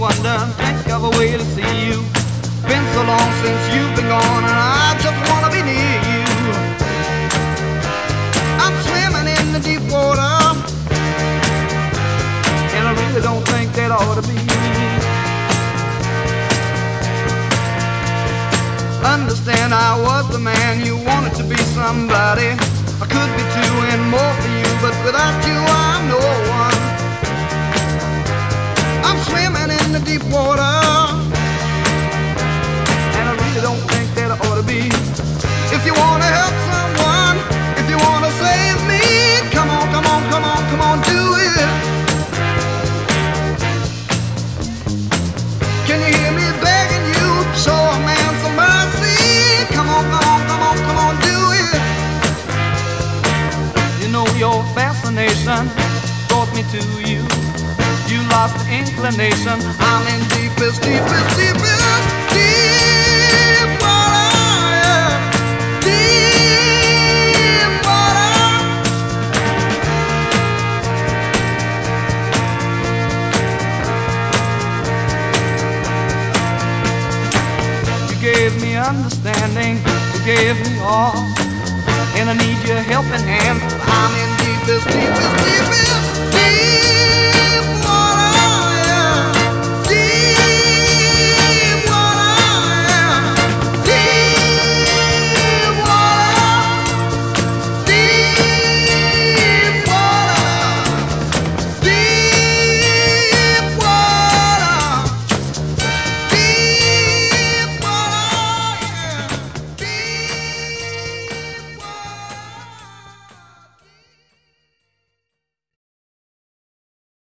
wonder, think of a way to see you. Been so long since you've been gone, and I just wanna be near you. I'm swimming in the deep water, and I really don't think that ought to be. Understand I was the man you wanted to be somebody. I could be doing more for you, but without you I'm no one. I'm swimming in the deep water, and I really don't think that I ought to be. If you wanna help someone, if you wanna save me, come on, come on, come on, come on, do it. Can you hear me begging you? A man fascination brought me to you. You lost inclination. I'm in deepest, deepest, deepest, deep water. Deep water. You gave me understanding, you gave me all, and I need your helping hand. I'm in deepest, deepest, deep